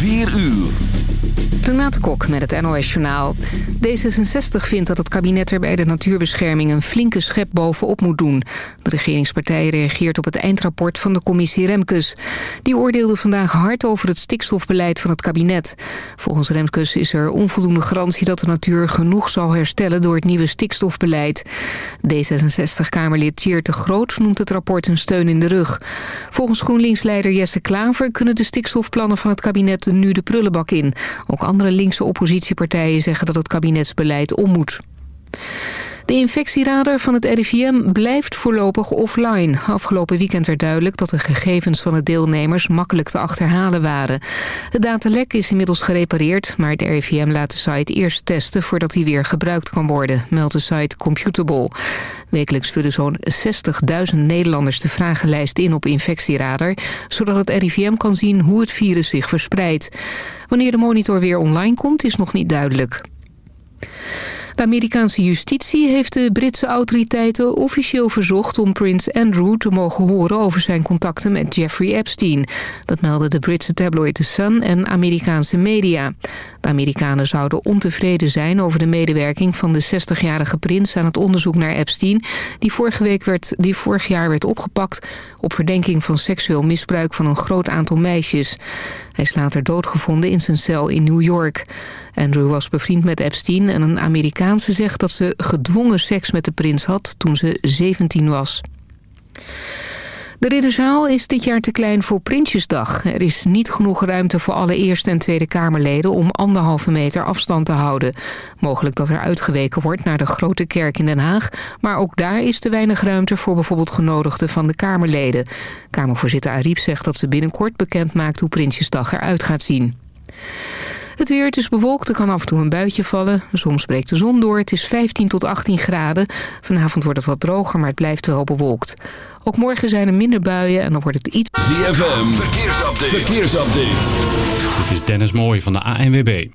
4 uur. Renate Kok met het NOS Journaal. D66 vindt dat het kabinet er bij de natuurbescherming een flinke schep bovenop moet doen. De regeringspartij reageert op het eindrapport van de commissie Remkes. Die oordeelde vandaag hard over het stikstofbeleid van het kabinet. Volgens Remkes is er onvoldoende garantie dat de natuur genoeg zal herstellen door het nieuwe stikstofbeleid. D66-Kamerlid Tjeerd de Groot noemt het rapport een steun in de rug. Volgens GroenLinks-leider Jesse Klaver kunnen de stikstofplannen van het kabinet nu de prullenbak in. Ook andere linkse oppositiepartijen zeggen dat het kabinetsbeleid om moet. De infectieradar van het RIVM blijft voorlopig offline. Afgelopen weekend werd duidelijk dat de gegevens van de deelnemers makkelijk te achterhalen waren. Het datalek is inmiddels gerepareerd, maar het RIVM laat de site eerst testen voordat hij weer gebruikt kan worden, meldt de site Computable. Wekelijks vullen zo'n 60.000 Nederlanders de vragenlijst in op infectieradar, zodat het RIVM kan zien hoe het virus zich verspreidt. Wanneer de monitor weer online komt is nog niet duidelijk. De Amerikaanse justitie heeft de Britse autoriteiten officieel verzocht om prins Andrew te mogen horen over zijn contacten met Jeffrey Epstein. Dat melden de Britse tabloid The Sun en Amerikaanse media. De Amerikanen zouden ontevreden zijn over de medewerking van de 60-jarige prins aan het onderzoek naar Epstein, die, vorige week werd, die vorig jaar werd opgepakt op verdenking van seksueel misbruik van een groot aantal meisjes. Hij is later doodgevonden in zijn cel in New York. Andrew was bevriend met Epstein en een Amerikaanse zegt dat ze gedwongen seks met de prins had toen ze 17 was. De Ridderzaal is dit jaar te klein voor Prinsjesdag. Er is niet genoeg ruimte voor alle Eerste en Tweede Kamerleden... om anderhalve meter afstand te houden. Mogelijk dat er uitgeweken wordt naar de Grote Kerk in Den Haag... maar ook daar is te weinig ruimte voor bijvoorbeeld genodigden van de Kamerleden. Kamervoorzitter Ariep zegt dat ze binnenkort bekend maakt... hoe Prinsjesdag eruit gaat zien. Het weer, het is bewolkt, er kan af en toe een buitje vallen. Soms breekt de zon door, het is 15 tot 18 graden. Vanavond wordt het wat droger, maar het blijft wel bewolkt. Ook morgen zijn er minder buien en dan wordt het iets... ZFM, verkeersupdate. verkeersupdate. Dit is Dennis Mooij van de ANWB.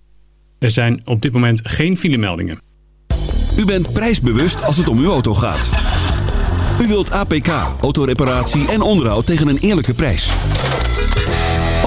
Er zijn op dit moment geen filemeldingen. U bent prijsbewust als het om uw auto gaat. U wilt APK, autoreparatie en onderhoud tegen een eerlijke prijs.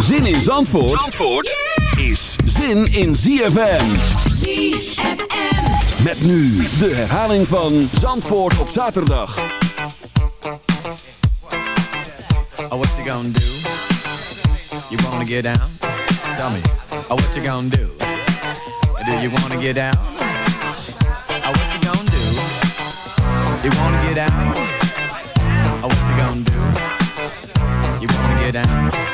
Zin in Zandvoort, Zandvoort is zin in ZFM. ZFM. Met nu de herhaling van Zandvoort op zaterdag. Oh, what you gonna do? You wanna get down? Tell me. Oh, what you gonna do? Do you wanna get down? Oh, what you gonna do? You wanna get down? Oh, what you gonna do? You wanna get down?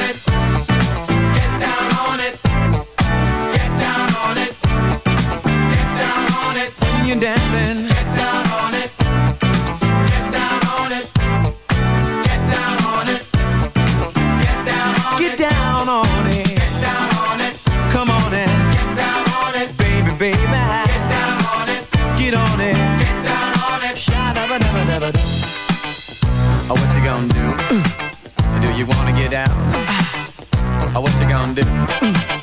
You're dancing. Get down on it. Get down on it. Get down on it. Get down on it. Get down on it. Come on and get down on it. Baby, baby. Get down on it. Get on it. Get down on it. Sha-da-ba-da-ba-da-ba. Oh, what you gonna do? Uh, do you wanna get down? Oh, what you gonna do? Uh,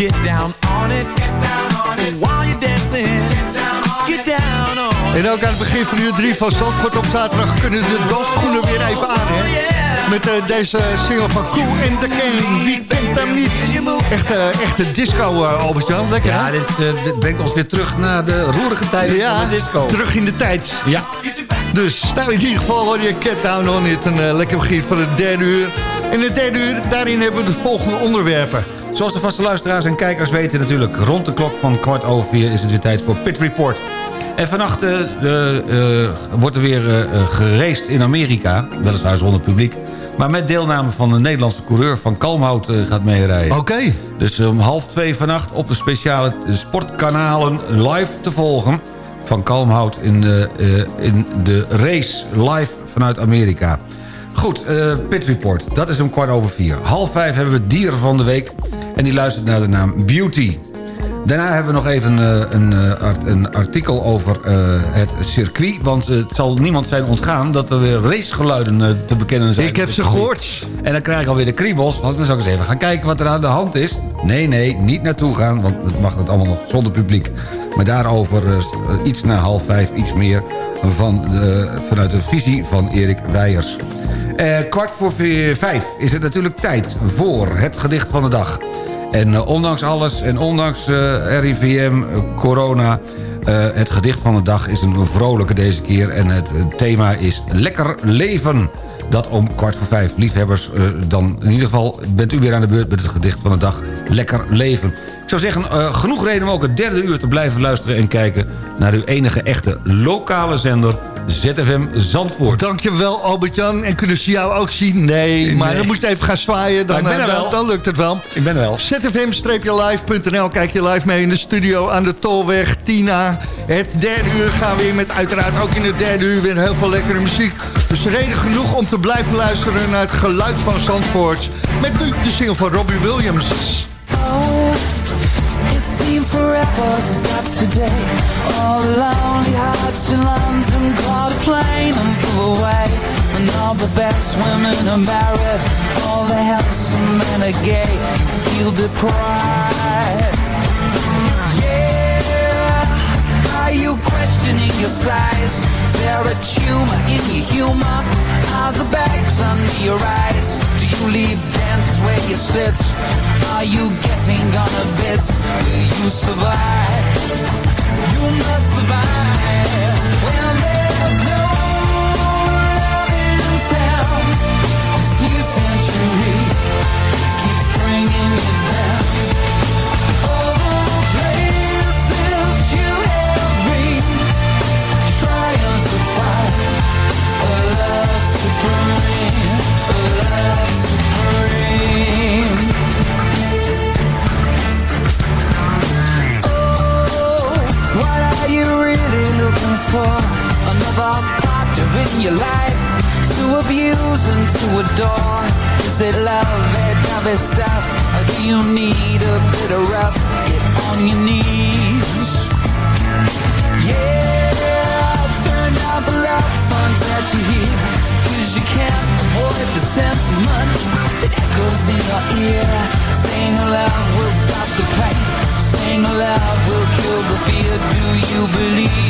Get down on it. Get down on it. While you're dancing, get down on get down on it. En ook aan het begin van uur 3 van Zandvoort op zaterdag kunnen de dansschoenen weer even aan, hè? Met eh, deze single van Cool and the Gang. Wie kent hem niet? Echt, eh, echte disco, uh, Albert-Jan. Lekker, Ja, hè? dit, is, eh, dit brengt ons weer terug naar de roerige tijden Ja, van de disco. terug in de tijd. Ja. Dus, nou in ieder geval hoor je Cat Down On It. Een eh, lekker begin van het derde uur. In het derde uur, daarin hebben we de volgende onderwerpen. Zoals de vaste luisteraars en kijkers weten natuurlijk... rond de klok van kwart over vier is het weer tijd voor Pit Report. En vannacht eh, wordt er weer geraced in Amerika. Weliswaar zonder publiek. Maar met deelname van een Nederlandse coureur van Kalmhout gaat meerijden. Oké. Dus om half twee vannacht op de speciale sportkanalen live te volgen... van Kalmhout in de, in de race live vanuit Amerika. Goed, eh Pit Report, dat is om kwart over vier. Half vijf hebben we dieren van de week en die luistert naar de naam Beauty. Daarna hebben we nog even eh, een, eh, een artikel over eh, het circuit... want het zal niemand zijn ontgaan dat er weer racegeluiden te bekennen zijn. Ik heb op ze gehoord. En dan krijg ik alweer de kriebels, want dan zou ik eens even gaan kijken wat er aan de hand is. Nee, nee, niet naartoe gaan, want het mag het allemaal nog zonder publiek. Maar daarover iets na half vijf, iets meer van, eh, vanuit de visie van Erik Weijers. Eh, kwart voor vijf is het natuurlijk tijd voor het gedicht van de dag. En eh, ondanks alles en ondanks eh, RIVM, corona... het gedicht van de dag is een vrolijke deze keer. En het thema is lekker leven. Dat om kwart voor vijf. Liefhebbers, dan in ieder geval bent u weer aan de beurt met het gedicht van de dag. Lekker leven. Ik zou zeggen, genoeg reden om ook het derde uur te blijven luisteren... en kijken naar uw enige echte lokale zender, ZFM Zandvoort. Dankjewel Albert-Jan. En kunnen ze jou ook zien? Nee, maar dan moet je even gaan zwaaien. Dan, Maar ik ben er eh, dan, wel. dan lukt het wel. Ik ben er wel. zfm-live.nl Kijk je live mee in de studio aan de Tolweg. Tina, het derde uur gaan we weer met uiteraard ook in het derde uur weer heel veel lekkere muziek. Dus reden genoeg om te blijven luisteren naar het geluid van Zandvoort. Met nu de single van Robbie Williams. It seemed forever stopped today. All the lonely hearts in London caught a plane and flew away. And all the best women are married. All the handsome men are gay. Feel deprived. Yeah. Are you questioning your size? Is there a tumor in your humor? Where you sit? Are you getting on a bit? Will you survive? You must survive when for? Another partner in your life to abuse and to adore. Is it love that other stuff, or do you need a bit of rough? Get on your knees. Yeah, turn down the love songs that you hear, 'cause you can't avoid the sentiment that echoes in your ear. Saying love will stop the pain. Saying love will kill the fear. Do you believe?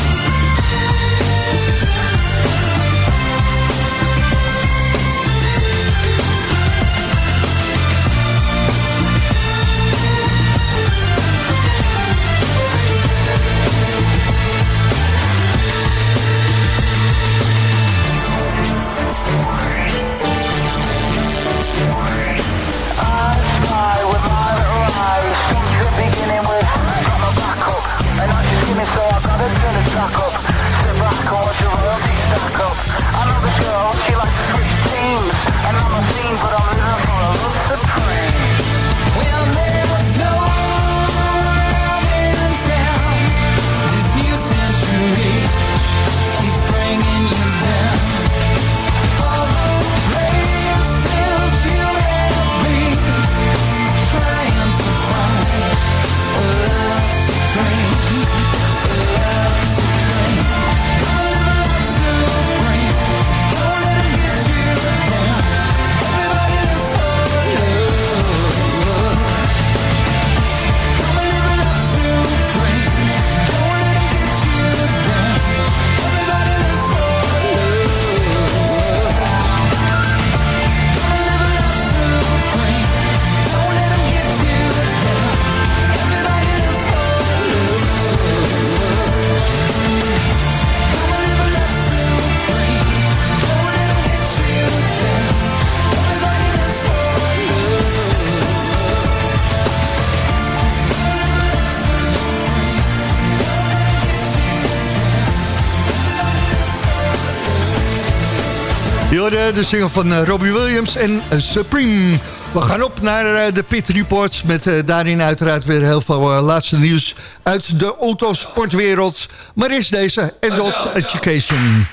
de single van eh, Robbie Williams en eh, Supreme. We gaan op naar eh, de Pit Reports met daarin uiteraard weer heel veel laatste nieuws uit de autosportwereld. Maar is deze Adult Education.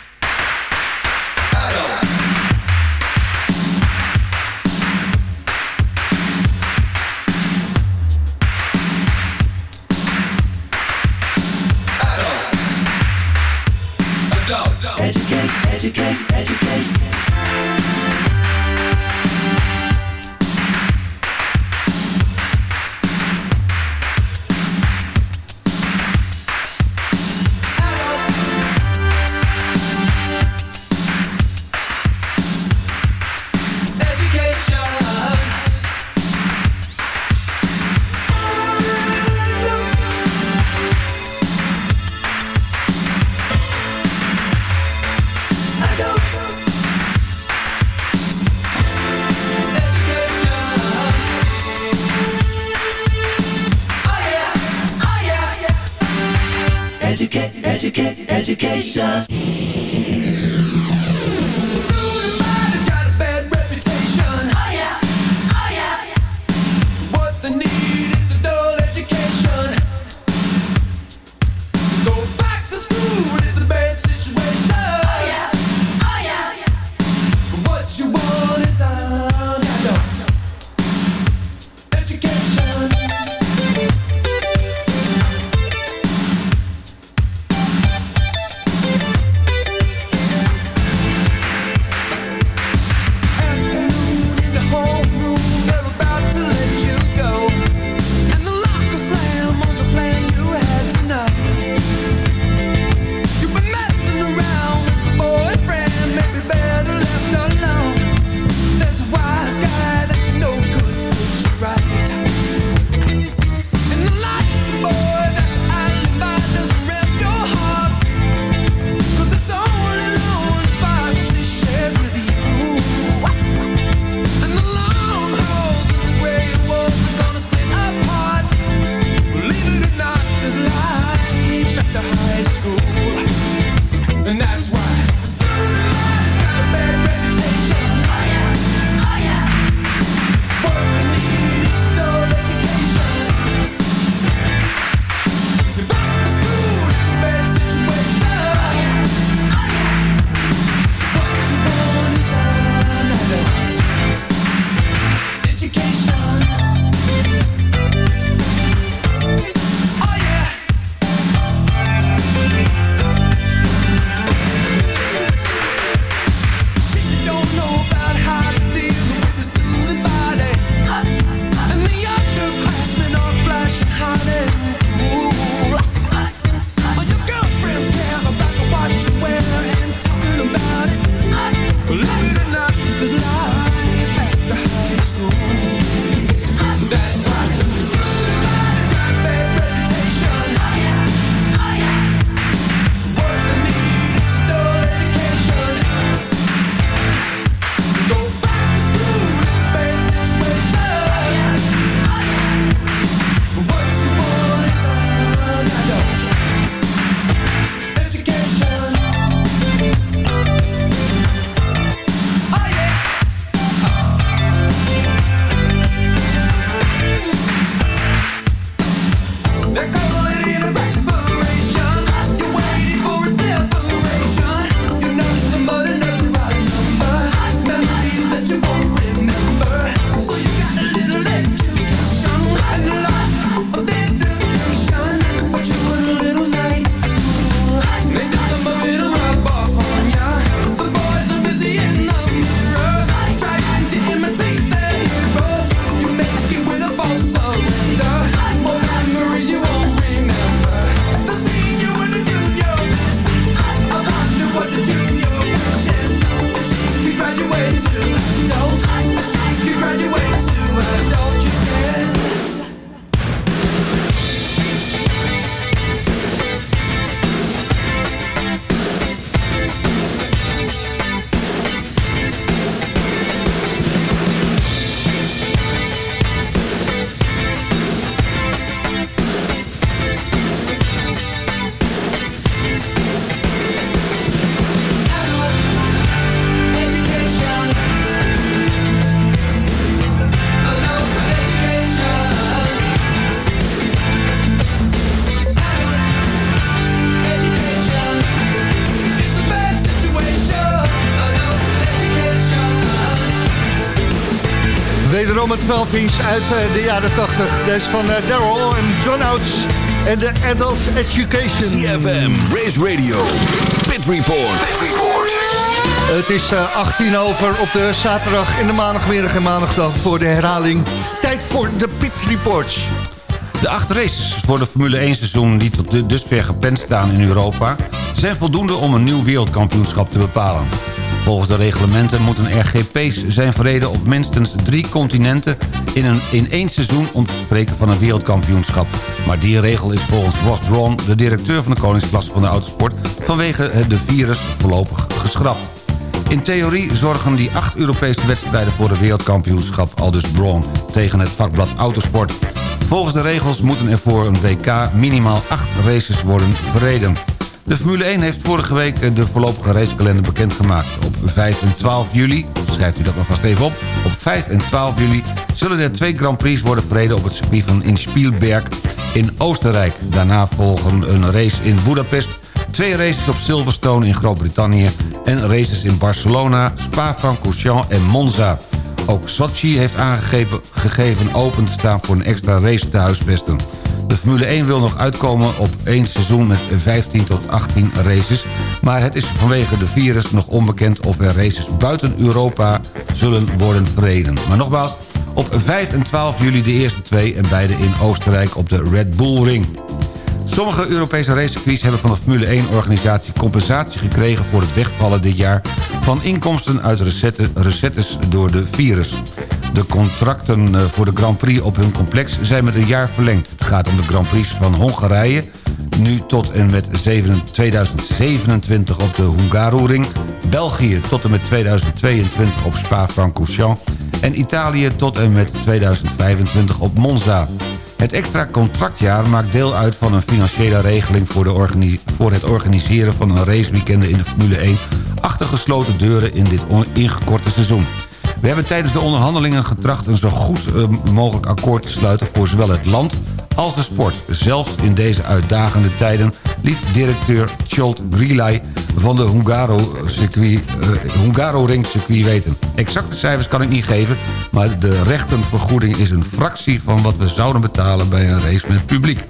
12 inch uit eh, de jaren 80. Deze van uh, Daryl en John Oates en de Adult Education. CFM, Race Radio, Pit Report. Pit Report. Het is uh, 18 over op de zaterdag in de maandagmiddag en maandagdag voor de herhaling. Tijd voor de Pit Reports. De acht races voor de Formule 1 seizoen die tot dusver gepland staan in Europa... zijn voldoende om een nieuw wereldkampioenschap te bepalen. Volgens de reglementen moeten RGP's zijn verreden op minstens drie continenten... in, een, in één seizoen om te spreken van een wereldkampioenschap. Maar die regel is volgens Ross Brawn, de directeur van de koningsklasse van de autosport... vanwege de virus voorlopig geschrapt. In theorie zorgen die acht Europese wedstrijden voor een wereldkampioenschap... al dus Brawn tegen het vakblad Autosport... Volgens de regels moeten er voor een WK minimaal 8 races worden verreden. De Formule 1 heeft vorige week de voorlopige racekalender bekendgemaakt. Op 5 en 12 juli, schrijft u dat maar vast even op... op 5 en 12 juli zullen er twee Grand Prix worden verreden... op het circuit van in Spielberg in Oostenrijk. Daarna volgen een race in Budapest... twee races op Silverstone in Groot-Brittannië... en races in Barcelona, Spa-Francorchamps en Monza... Ook Sochi heeft aangegeven gegeven open te staan voor een extra race te huisvesten. De Formule 1 wil nog uitkomen op één seizoen met 15 tot 18 races... maar het is vanwege de virus nog onbekend of er races buiten Europa zullen worden verreden. Maar nogmaals, op 5 en 12 juli de eerste twee en beide in Oostenrijk op de Red Bull Ring. Sommige Europese racecircuits hebben van de Formule 1-organisatie compensatie gekregen voor het wegvallen dit jaar van inkomsten uit recette, recettes door de virus. De contracten eh, voor de Grand Prix op hun complex zijn met een jaar verlengd. Het gaat om de Grand Prix van Hongarije, nu tot en met 2027 op de Hungaroring... België tot en met 2022 op Spa-Francorchamps... en Italië tot en met 2025 op Monza. Het extra contractjaar maakt deel uit van een financiële regeling... voor, de voor het organiseren van een raceweekenden in de Formule 1... achter gesloten deuren in dit ingekorte seizoen. We hebben tijdens de onderhandelingen getracht een zo goed uh, mogelijk akkoord te sluiten... voor zowel het land als de sport. Zelfs in deze uitdagende tijden liet directeur Cholt Grilay van de Hungaro-ring uh, Hungaro circuit weten. Exacte cijfers kan ik niet geven, maar de rechtenvergoeding is een fractie van wat we zouden betalen bij een race met publiek.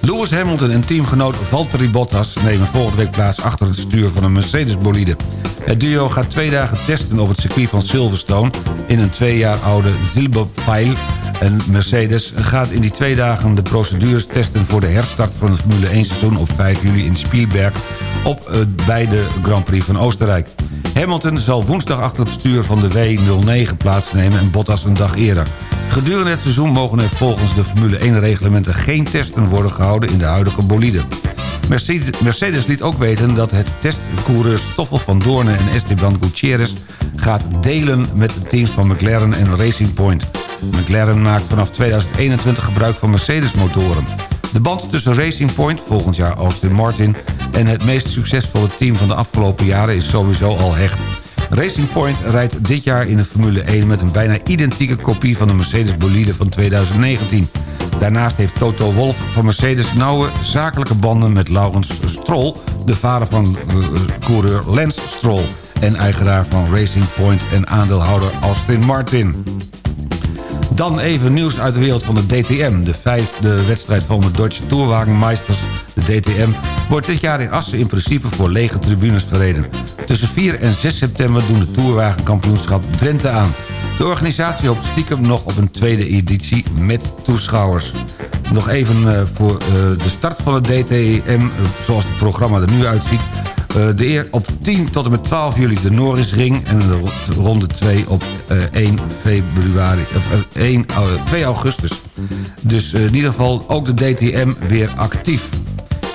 Lewis Hamilton en teamgenoot Valtteri Bottas nemen volgende week plaats achter het stuur van een Mercedes-bolide. Het duo gaat twee dagen testen op het circuit van Silverstone... in een twee jaar oude Silberpfeil. En Mercedes gaat in die twee dagen de procedures testen... voor de herstart van het Formule 1 seizoen op 5 juli in Spielberg... op uh, bij de Grand Prix van Oostenrijk. Hamilton zal woensdag achter het stuur van de W09 plaatsnemen... en Bottas een dag eerder. Gedurende het seizoen mogen er volgens de Formule 1-reglementen... geen testen worden gehouden in de huidige bolide. Mercedes, liet ook weten dat het testcoureurs Stoffel van Doornen en Esteban Gutierrez gaat delen met de teams van McLaren en Racing Point. McLaren maakt vanaf 2021 gebruik van Mercedes-motoren. De band tussen Racing Point, volgend jaar Austin Martin... en het meest succesvolle team van de afgelopen jaren is sowieso al hecht. Racing Point rijdt dit jaar in de Formule 1 met een bijna identieke kopie van de Mercedes bolide van 2019. Daarnaast heeft Toto Wolff van Mercedes nauwe zakelijke banden met Laurens Stroll... de vader van uh, coureur Lance Stroll en eigenaar van Racing Point en aandeelhouder Austin Martin. Dan even nieuws uit de wereld van de DTM. De vijfde wedstrijd van de Deutsche Tourwagenmeisters, de DTM... wordt dit jaar in Assen in principe voor lege tribunes verreden. Tussen 4 en 6 september doen de Tourwagenkampioenschap Drenthe aan. De organisatie hoopt stiekem nog op een tweede editie met toeschouwers. Nog even uh, voor uh, de start van het DTM, uh, zoals het programma er nu uitziet. de eer op 10 tot en met 12 juli de Norrisring... en de ronde 2 op 1 februari, of 1, 2 augustus. Dus in ieder geval ook de DTM weer actief.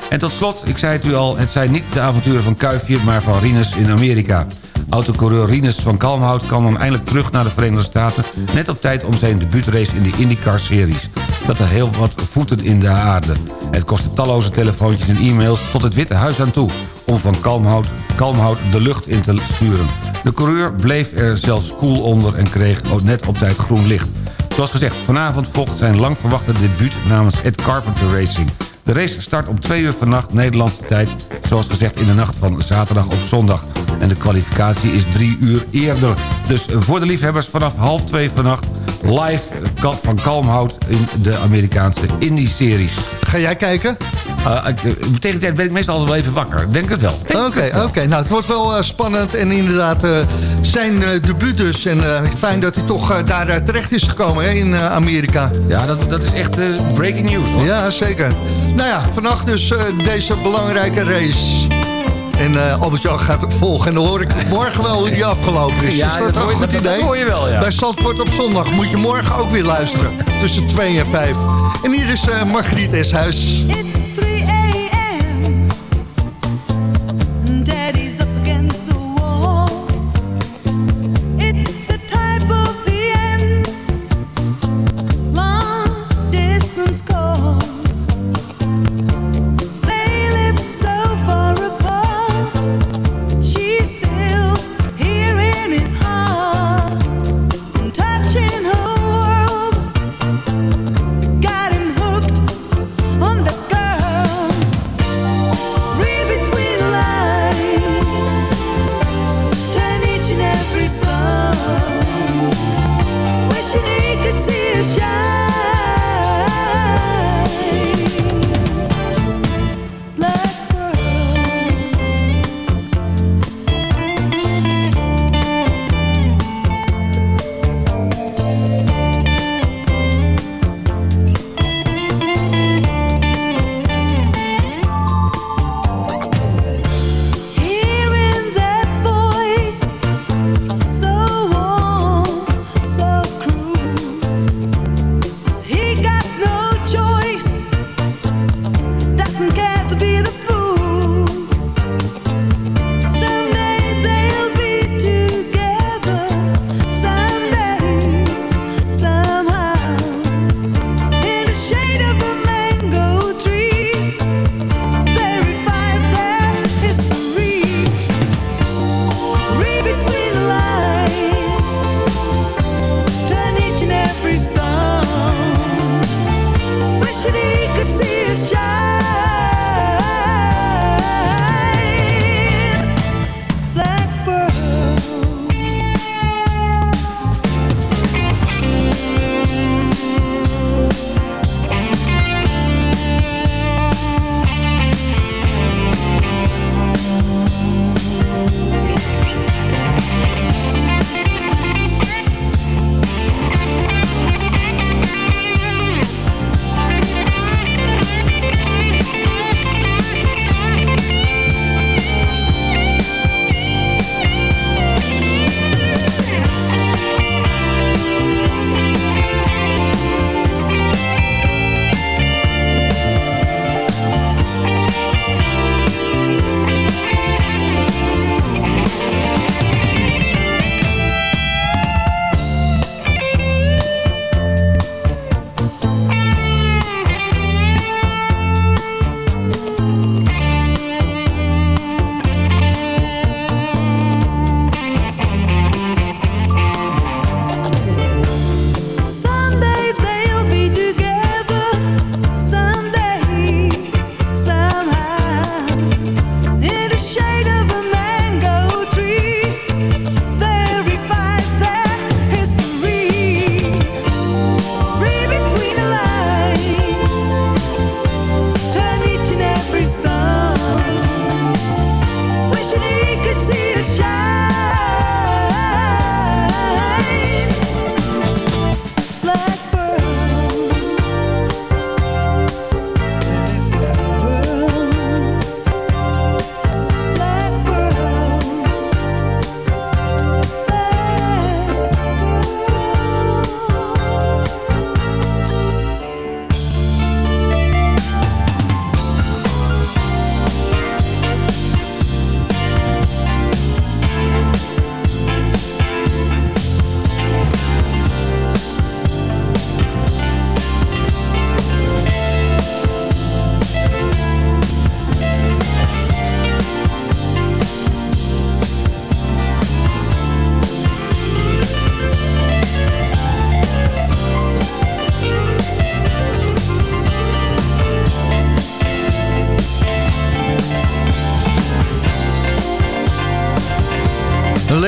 En tot slot, ik zei het u al, het zijn niet de avonturen van Kuifje... maar van Rinus in Amerika. Autocoureur Rinus van Kalmhout kwam dan eindelijk terug naar de Verenigde Staten... net op tijd om zijn debuutrace in de IndyCar-series. Dat er heel wat voeten in de aarde. Het kostte talloze telefoontjes en e-mails tot het Witte Huis aan toe... om van Kalmhout, Kalmhout de lucht in te sturen. De coureur bleef er zelfs koel onder en kreeg net op tijd groen licht. Zoals gezegd, vanavond volgt zijn lang verwachte debuut namens Ed Carpenter Racing... De race start om 2 uur vannacht Nederlandse tijd. Zoals gezegd in de nacht van zaterdag op zondag. En de kwalificatie is drie uur eerder. Dus voor de liefhebbers vanaf half twee vannacht live eh, van Kalmhout in de Amerikaanse Indie-series. Ga jij kijken? Uh, tegen die tijd ben ik meestal altijd wel even wakker. Ik denk het wel. Oké, oké. Nou, het wordt wel uh, spannend. En inderdaad, uh, zijn debuut dus. En fijn dat hij toch daar terecht is gekomen hè, in Amerika. Ja, dat, dat is echt breaking news. Hoor. Ja, zeker. Nou ja, vannacht dus deze belangrijke race. En uh, Albert-Jan gaat het volgen. En dan hoor ik morgen wel hoe die afgelopen is. Ja, is dat, dat, een goed dat, idee? dat hoor je wel, ja. Bij Zandvoort op zondag moet je morgen ook weer luisteren. Tussen 2 en 5. En hier is uh, Margriet Eshuis. It's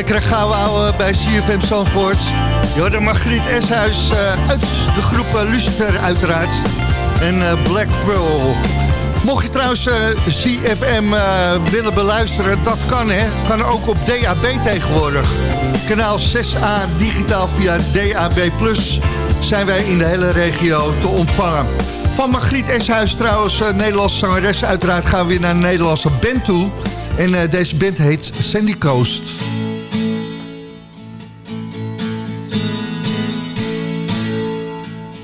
lekkere gouden ouwe bij CFM Zandvoort. Jorden Margriet Eshuis uh, uit de groep uh, Lucifer uiteraard. En uh, Black Pearl. Mocht je trouwens CFM willen beluisteren, dat kan hè. Kan ook op DAB tegenwoordig. Kanaal 6A digitaal via DAB+. Zijn wij in de hele regio te ontvangen. Van Margriet Eshuis trouwens, Nederlandse zangeres. Uiteraard gaan we weer naar een Nederlandse band toe. En deze band heet Sandy Coast.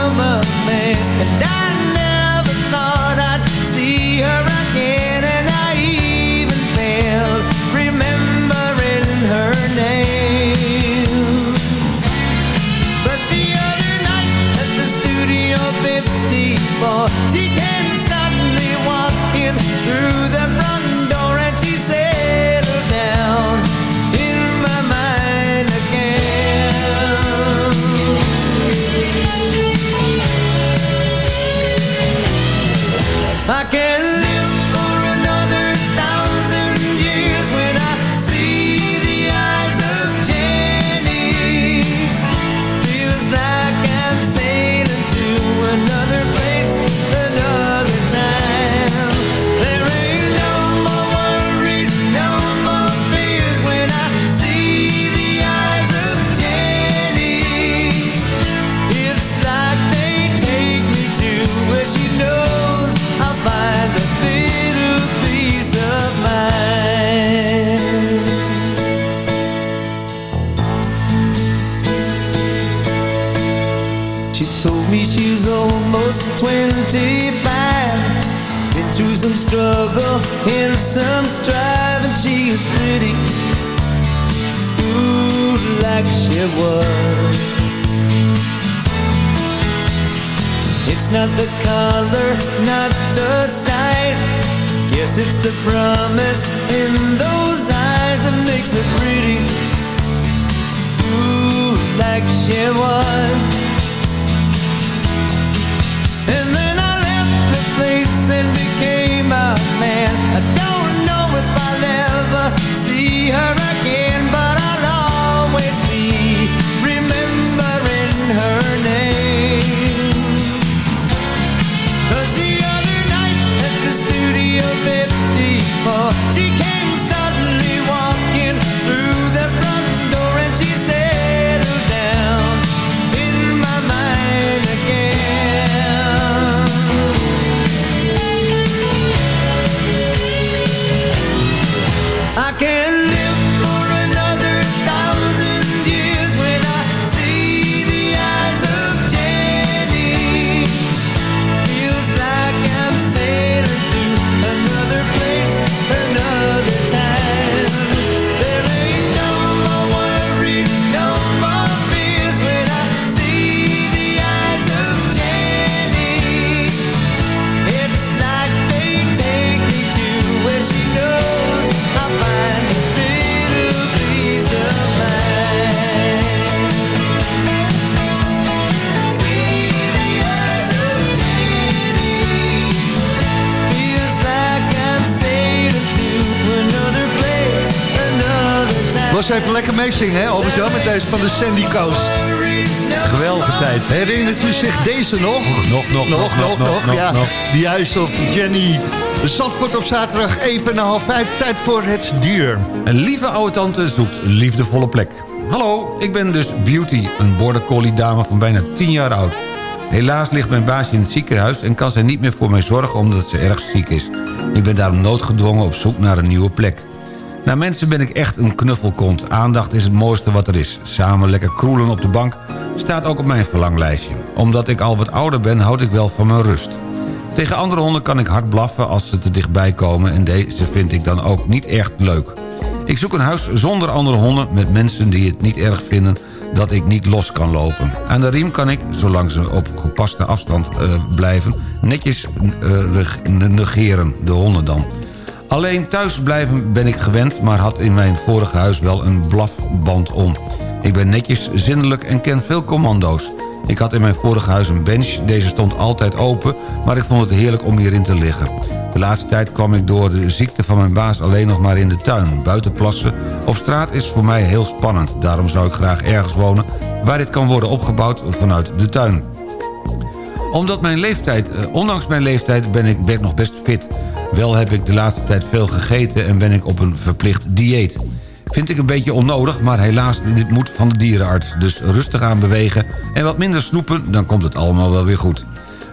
Become a man. And I even lekker meezingen, hè, Albert Jan, met deze van de Sandy Coast. Geweldige tijd. Herinnert u zich deze nog? Nog, nog, nog, nog, nog, nog, ja. nog. Die huis of Jenny. Zandvoort op zaterdag even na half vijf. Tijd voor het dier. Een lieve oude tante zoekt een liefdevolle plek. Hallo, ik ben dus Beauty, een border collie dame van bijna 10 jaar oud. Helaas ligt mijn baasje in het ziekenhuis en kan zij niet meer voor mij zorgen omdat ze erg ziek is. Ik ben daarom noodgedwongen op zoek naar een nieuwe plek. Naar mensen ben ik echt een knuffelkont. Aandacht is het mooiste wat er is. Samen lekker kroelen op de bank staat ook op mijn verlanglijstje. Omdat ik al wat ouder ben, houd ik wel van mijn rust. Tegen andere honden kan ik hard blaffen als ze te dichtbij komen... en deze vind ik dan ook niet echt leuk. Ik zoek een huis zonder andere honden met mensen die het niet erg vinden dat ik niet los kan lopen. Aan de riem kan ik, zolang ze op gepaste afstand eh, blijven... netjes eh, negeren, de honden dan. Alleen thuis blijven ben ik gewend... maar had in mijn vorige huis wel een blafband om. Ik ben netjes, zindelijk en ken veel commando's. Ik had in mijn vorige huis een bench, deze stond altijd open... maar ik vond het heerlijk om hierin te liggen. De laatste tijd kwam ik door de ziekte van mijn baas alleen nog maar in de tuin. Buiten plassen op straat is voor mij heel spannend. Daarom zou ik graag ergens wonen waar dit kan worden opgebouwd vanuit de tuin. Omdat mijn leeftijd, eh, ondanks mijn leeftijd ben ik nog best fit. Wel heb ik de laatste tijd veel gegeten en ben ik op een verplicht dieet. Vind ik een beetje onnodig, maar helaas dit moet van de dierenarts. Dus rustig aan bewegen en wat minder snoepen, dan komt het allemaal wel weer goed.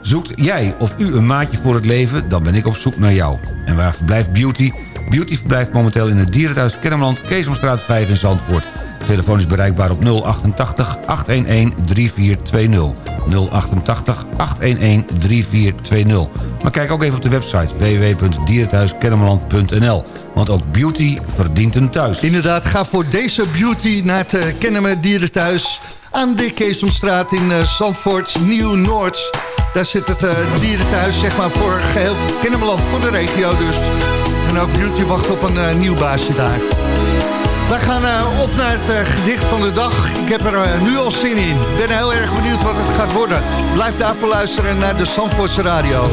Zoekt jij of u een maatje voor het leven, dan ben ik op zoek naar jou. En waar verblijft Beauty? Beauty verblijft momenteel in het dierenthuis Kennemerland, Keesomstraat 5 in Zandvoort. Telefoon is bereikbaar op 088 811 3420. 088 811 3420. Maar kijk ook even op de website www.dierenthuiskennemerland.nl. Want ook beauty verdient een thuis. Inderdaad, ga voor deze beauty naar het uh, Kennemer Dierenthuis... aan de Keesomstraat in uh, Zandvoort, Nieuw-Noord. Daar zit het uh, dierenthuis, zeg maar, voor geheel Kennemerland, voor de regio dus. En ook beauty wacht op een nieuw baasje daar. We gaan uh, op naar het uh, gedicht van de dag. Ik heb er uh, nu al zin in. Ik ben heel erg benieuwd wat het gaat worden. Blijf daarvoor luisteren naar de Zandvoortse Radio.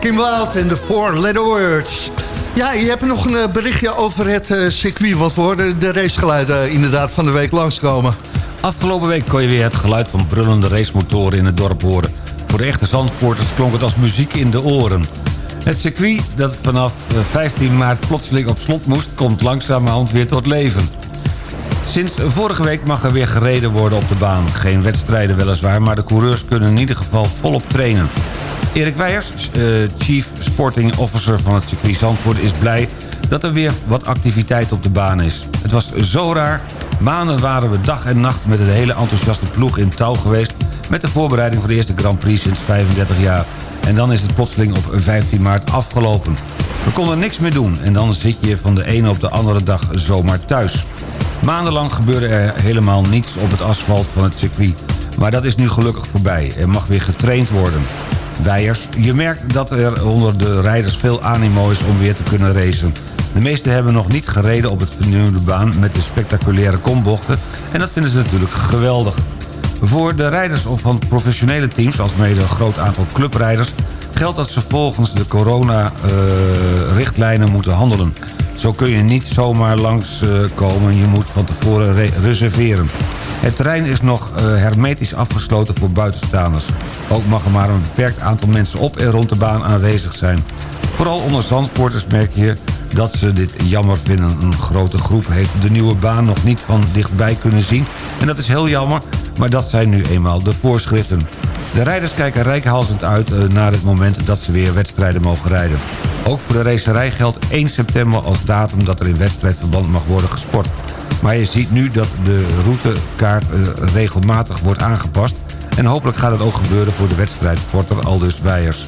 Kim Wild en de Four Letter Words. Ja, je hebt nog een eh, berichtje over het eh, circuit. Want we hoorden de racegeluiden inderdaad van de week langskomen. Afgelopen week kon je weer het geluid van brullende racemotoren in het dorp horen. Voor de echte Zandvoorters klonk het als muziek in de oren. Het circuit dat vanaf eh, 15 maart plotseling op slot moest... komt langzamerhand weer tot leven. Sinds vorige week mag er weer gereden worden op de baan. Geen wedstrijden weliswaar, maar de coureurs kunnen in ieder geval volop trainen. Erik Weijers, eh, Chief Sporting Officer van het circuit Zandvoort... is blij dat er weer wat activiteit op de baan is. Het was zo raar. Maanden waren we dag en nacht met een hele enthousiaste ploeg in touw geweest... met de voorbereiding voor de eerste Grand Prix sinds 35 jaar. En dan is het plotseling op 15 maart afgelopen. We konden niks meer doen en dan zit je van de ene op de andere dag zomaar thuis. Maandenlang gebeurde er helemaal niets op het asfalt van het circuit. Maar dat is nu gelukkig voorbij. Er mag weer getraind worden. Je merkt dat er onder de rijders veel animo is om weer te kunnen racen. De meesten hebben nog niet gereden op het vernieuwde baan met de spectaculaire kombochten... en dat vinden ze natuurlijk geweldig. Voor de rijders van professionele teams, als mede een groot aantal clubrijders... geldt dat ze volgens de corona-richtlijnen moeten handelen. Zo kun je niet zomaar langskomen, je moet van tevoren re- reserveren. Het terrein is nog eh, hermetisch afgesloten voor buitenstaanders. Ook mag er maar een beperkt aantal mensen op en rond de baan aanwezig zijn. Vooral onder zandsporters merk je dat ze dit jammer vinden. Een grote groep heeft de nieuwe baan nog niet van dichtbij kunnen zien. En dat is heel jammer, maar dat zijn nu eenmaal de voorschriften. De rijders kijken rijkhalsend uit eh, naar het moment dat ze weer wedstrijden mogen rijden. Ook voor de racerij geldt 1 september als datum dat er in wedstrijdverband mag worden gesport. Maar je ziet nu dat de routekaart eh, regelmatig wordt aangepast... en hopelijk gaat het ook gebeuren voor de wedstrijdsporter Aldus Weijers.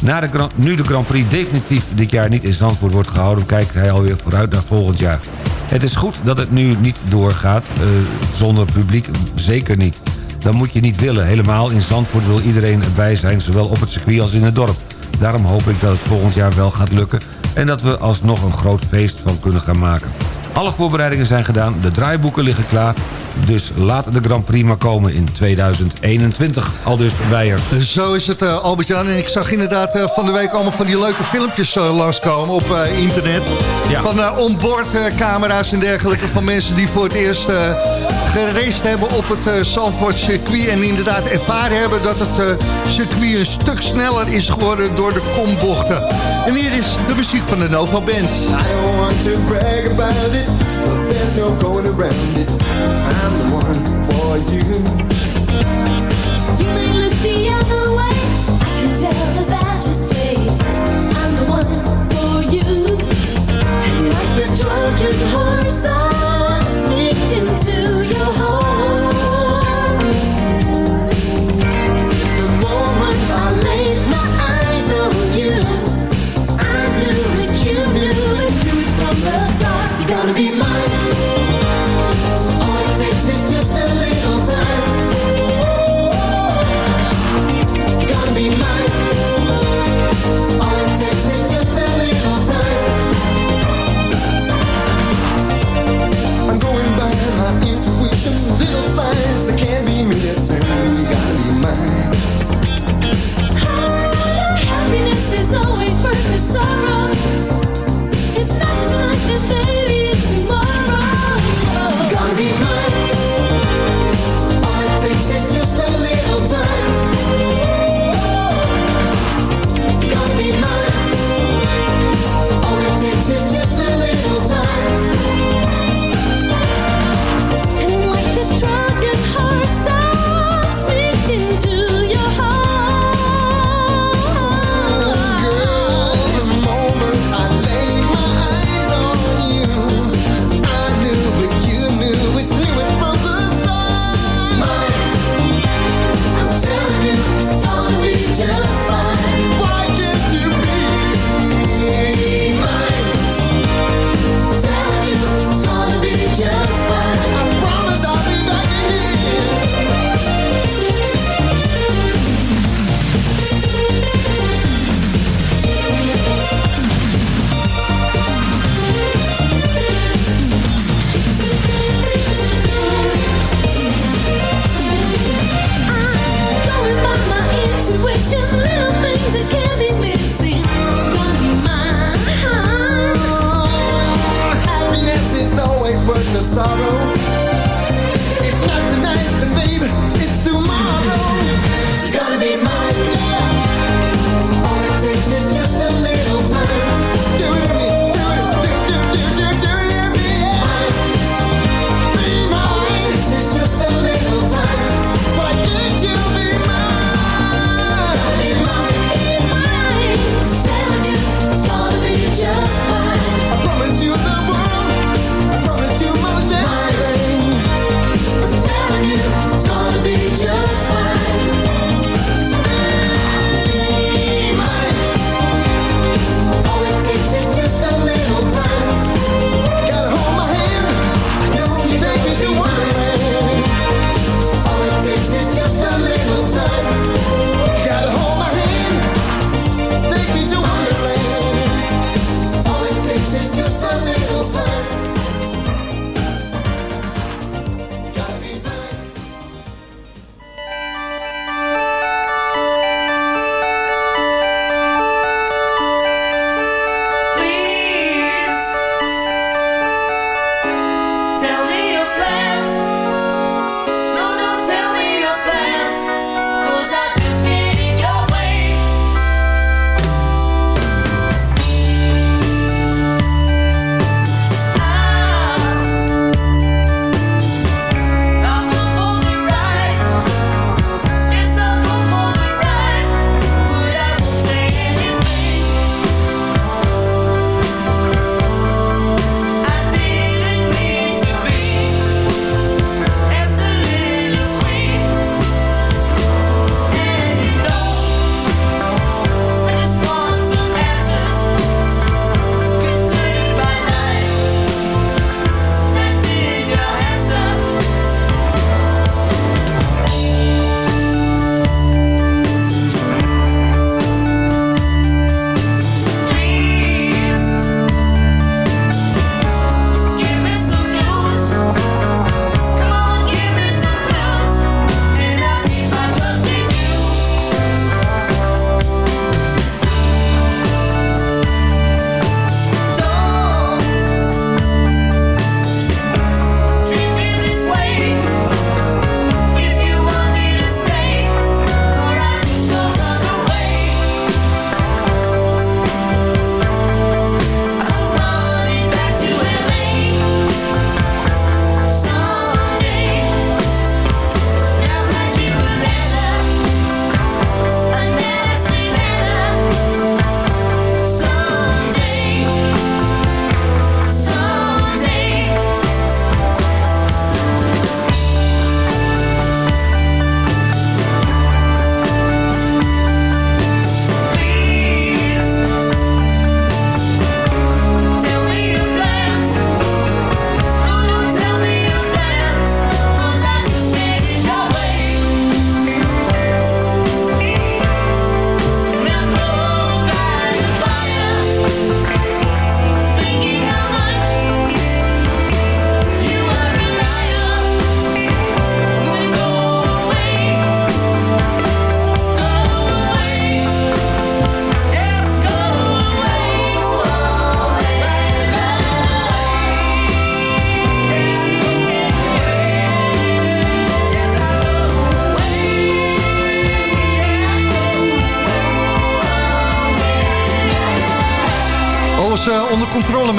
Na de nu de Grand Prix definitief dit jaar niet in Zandvoort wordt gehouden... kijkt hij alweer vooruit naar volgend jaar. Het is goed dat het nu niet doorgaat, eh, zonder publiek zeker niet. Dat moet je niet willen. Helemaal in Zandvoort wil iedereen erbij zijn, zowel op het circuit als in het dorp. Daarom hoop ik dat het volgend jaar wel gaat lukken... en dat we alsnog een groot feest van kunnen gaan maken. Alle voorbereidingen zijn gedaan, de draaiboeken liggen klaar... dus laat de Grand Prix maar komen in 2021. Al dus Weijer. Zo is het, eh, Albert-Jan. En ik zag inderdaad eh, van de week allemaal van die leuke filmpjes eh, langskomen op internet. Ja. Van uh, onboardcamera's en dergelijke van mensen die voor het eerst uh, geraced hebben op het uh, Zandvoort circuit. En inderdaad ervaren hebben dat het uh, circuit een stuk sneller is geworden door de kombochten. En hier is de muziek van de Nova Band. I want to brag about it, but no around it. I'm the one. You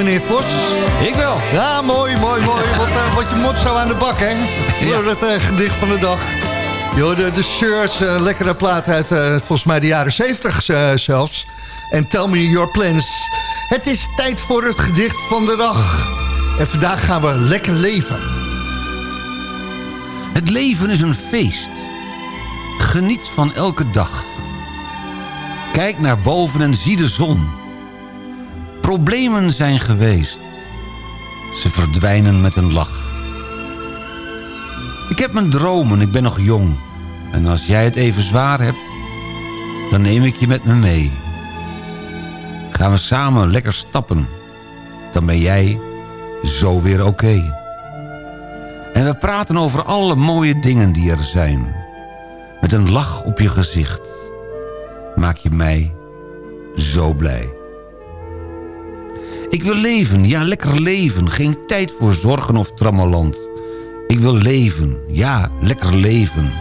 meneer Vos? Ik wel. Ja, mooi, mooi, mooi. Wat, eh, wat je mot zo aan de bak, hè? Voor het eh, gedicht van de dag. Yo, de, de shirts, eh, lekkere plaat uit volgens mij de jaren 70 eh, zelfs. En Tell Me Your Plans. Het is tijd voor het gedicht van de dag. En vandaag gaan we lekker leven. Het leven is een feest. Geniet van elke dag. Kijk naar boven en zie de zon. Problemen zijn geweest. Ze verdwijnen met een lach. Ik heb mijn dromen, ik ben nog jong. En als jij het even zwaar hebt, dan neem ik je met me mee. Gaan we samen lekker stappen. Dan ben jij zo weer oké. En we praten over alle mooie dingen die er zijn. Met een lach op je gezicht. Maak je mij zo blij. Ik wil leven, ja lekker leven. Geen tijd voor zorgen of trammeland. Ik wil leven, ja lekker leven.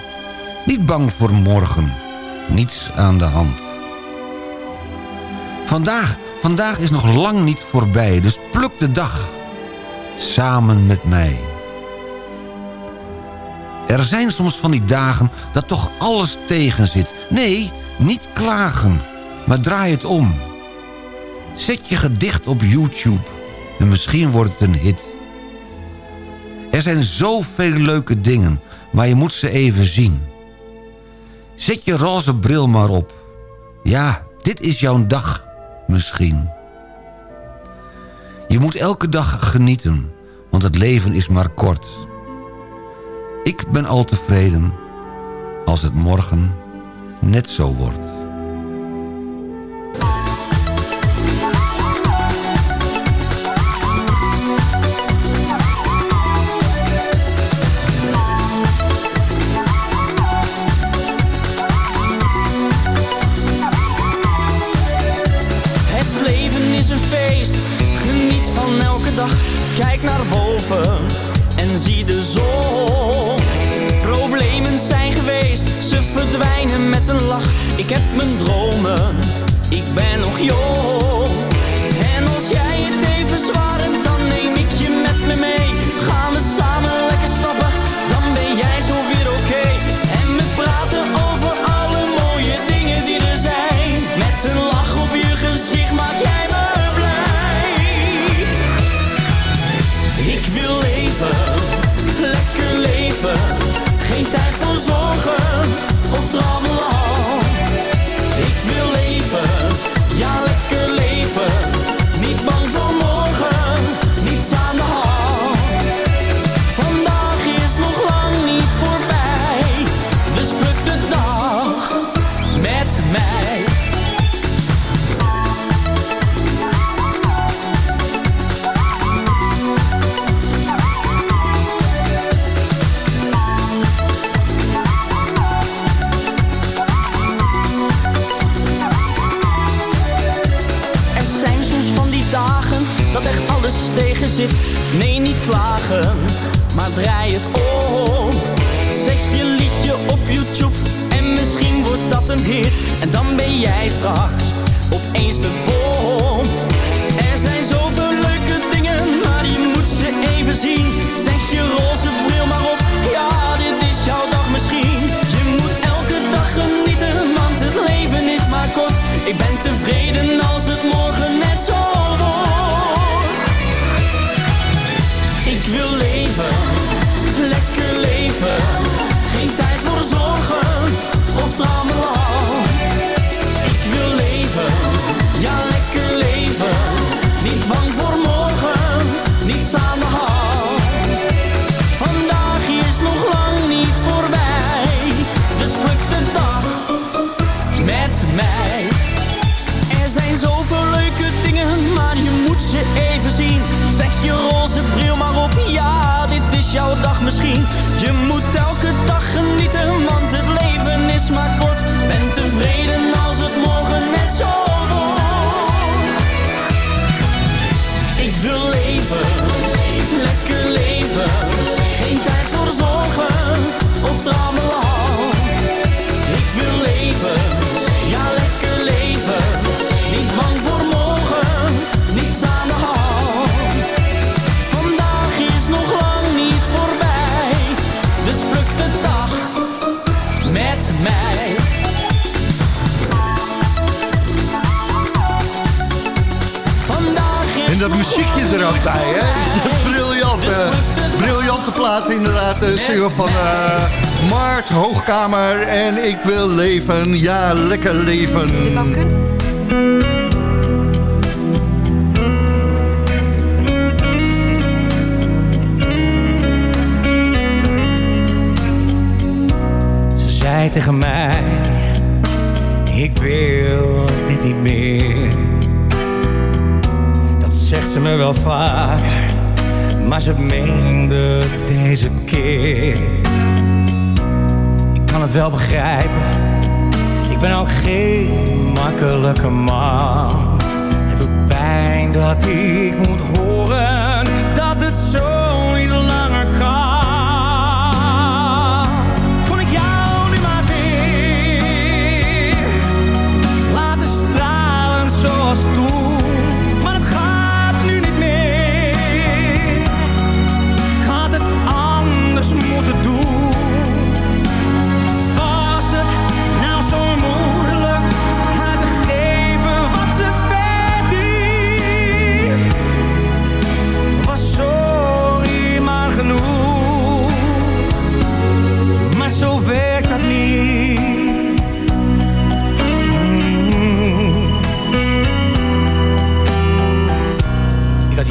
Niet bang voor morgen. Niets aan de hand. Vandaag, vandaag is nog lang niet voorbij. Dus pluk de dag. Samen met mij. Er zijn soms van die dagen dat toch alles tegen zit. Nee, niet klagen, maar draai het om. Zet je gedicht op YouTube en misschien wordt het een hit. Er zijn zoveel leuke dingen, maar je moet ze even zien. Zet je roze bril maar op. Ja, dit is jouw dag misschien. Je moet elke dag genieten, want het leven is maar kort. Ik ben al tevreden als het morgen net zo wordt. Nee, niet klagen, maar draai het om. Zet je liedje op YouTube en misschien wordt dat een hit. En dan ben jij straks opeens de bom. Je moet elke dag genieten, want En dat muziekje er ook bij, hè? Briljant. eh, briljante plaat inderdaad. De single van eh Mart Hoogkamer. En ik wil leven. Ja, lekker leven. Ze zei tegen mij, ik wil dit niet meer. Zegt ze me wel vaker, maar ze meende deze keer. Ik kan het wel begrijpen, ik ben ook geen makkelijke man. Het doet pijn dat ik moet horen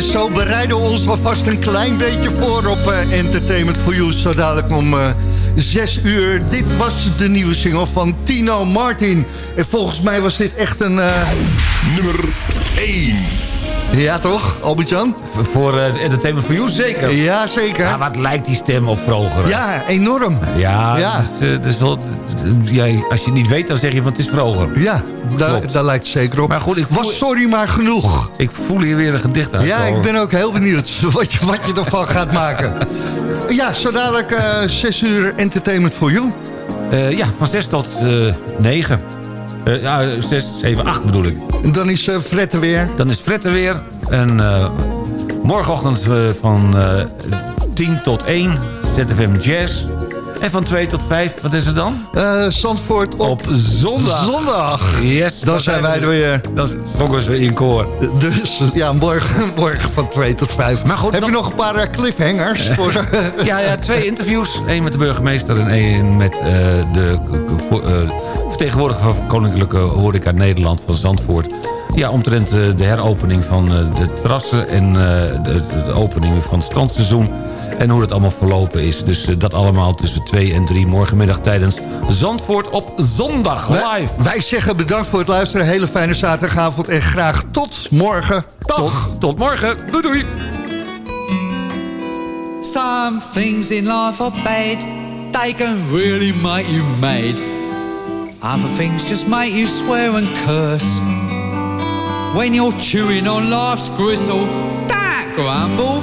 En zo bereiden we ons wel vast een klein beetje voor op eh, Entertainment for You. Zo dadelijk om eh 6 uur. Dit was de nieuwe single van Tino Martin. En volgens mij was dit echt een... eh, Nummer 1. Ja toch, Albert-Jan? Voor eh, Entertainment for You zeker. Ja, zeker. Ja, wat lijkt die stem op vroeger? Ja, enorm. Ja, Ja. Dat is, eh, is wel, ja, als je het niet weet, dan zeg je van het is vroeger. Ja, daar, daar lijkt het zeker op. Maar goed, ik voel, Was sorry maar genoeg. ik voel hier weer een gedicht uit. Ja, ik ben ook heel benieuwd wat je, wat je ervan gaat maken. Ja, zo dadelijk eh 6 uur Entertainment for You. Ja, van 6 tot eh 9. Eh, ja, 6, 7, 8 bedoel ik. En dan is eh Fred er weer. Dan is Fred er weer. En eh, morgenochtend van eh 10 tot 1 ZFM Jazz. En van 2 tot 5, wat is het dan? Eh Zandvoort op, Op zondag. zondag. Yes. Dan zijn wij er weer. Dan zongen we in koor. Dus ja, morgen, morgen van 2 tot 5. Maar goed, Heb je nog- een paar eh, cliffhangers? voor, Ja, ja, twee interviews. Eén met de burgemeester en één met eh, de vertegenwoordiger van Koninklijke Horeca Nederland van Zandvoort. Ja, omtrent de heropening van de terrassen en de, de opening van het strandseizoen. En hoe het allemaal verlopen is. Dus eh, dat allemaal tussen 2 en 3 morgenmiddag tijdens Zandvoort op zondag wij, live. wij zeggen bedankt voor het luisteren. Hele fijne zaterdagavond en graag tot morgen. Dag. Tot, tot morgen. Doei doei. Some things in life are bad, they can really make you mad. Other things just make you swear and curse. When you're chewing on life's gristle, don't grumble,